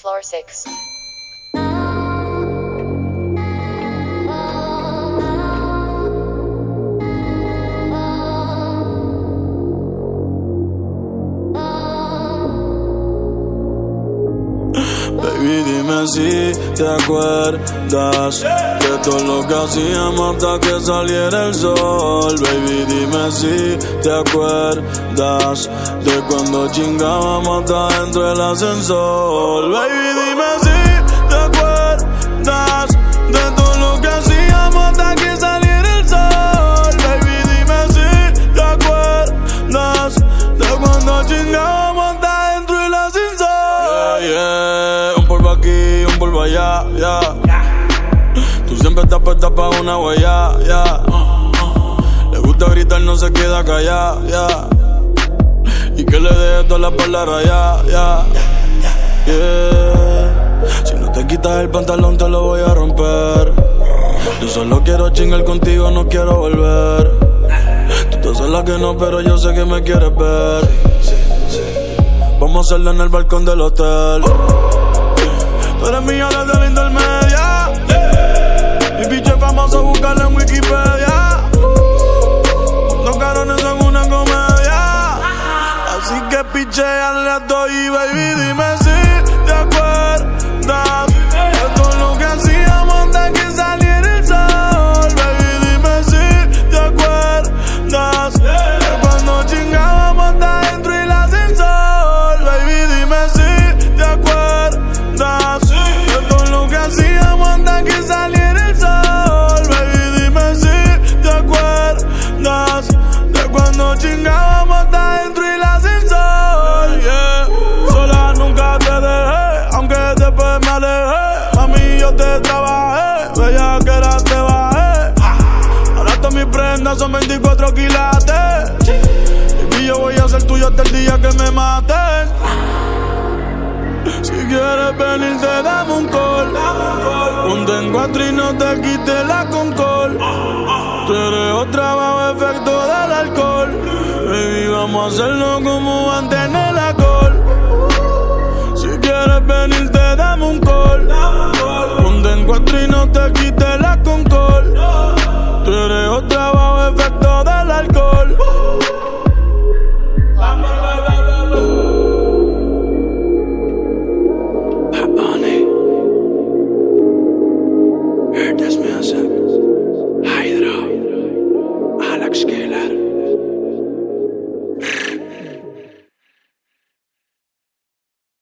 Floor 6. Baby, dime si te acuerdas de todo lo que hacíamos hasta que saliera el sol. Baby, dime si te acuerdas de cuando chingábamos hasta dentro del ascensor. Baby, dime si polvo allá, ya. Tú siempre estás puesta pa' una huella, ya. Le gusta gritar, no se queda callada, ya. Y que le deje todas las palabras, ya, ya. Yeah. Si no te quitas el pantalón, te lo voy a romper. Yo solo quiero chingar contigo, no quiero volver. Tú te haces la que no, pero yo sé que me quieres ver. Vamos a hacerlo en el balcón del hotel. Tú eres mía desde la intermedia. Mi bicho famoso, búscalo en Wikipedia. Los carones son una comedia. Así que picheale a y baby, dime cuando chingábamos hasta dentro del ascensor. Yeah. Sola nunca te dejé, aunque después me alejé. Mami, yo te trabajé, bella que era te bajé. Ahora todas mis prendas son 24 quilates. Y yo voy a ser tuyo hasta el día que me maten. Si quieres venir, te dame un call. Ponte en cuatro y no te quite la concol. Tienes otra bajo efecto del alcohol. Baby, vamos a hacerlo como antes en el alcohol. Si quieres venir te dame un call. Ponte en cuatro y no te quites la concol. Tienes otra bajo efecto del alcohol. Heard this.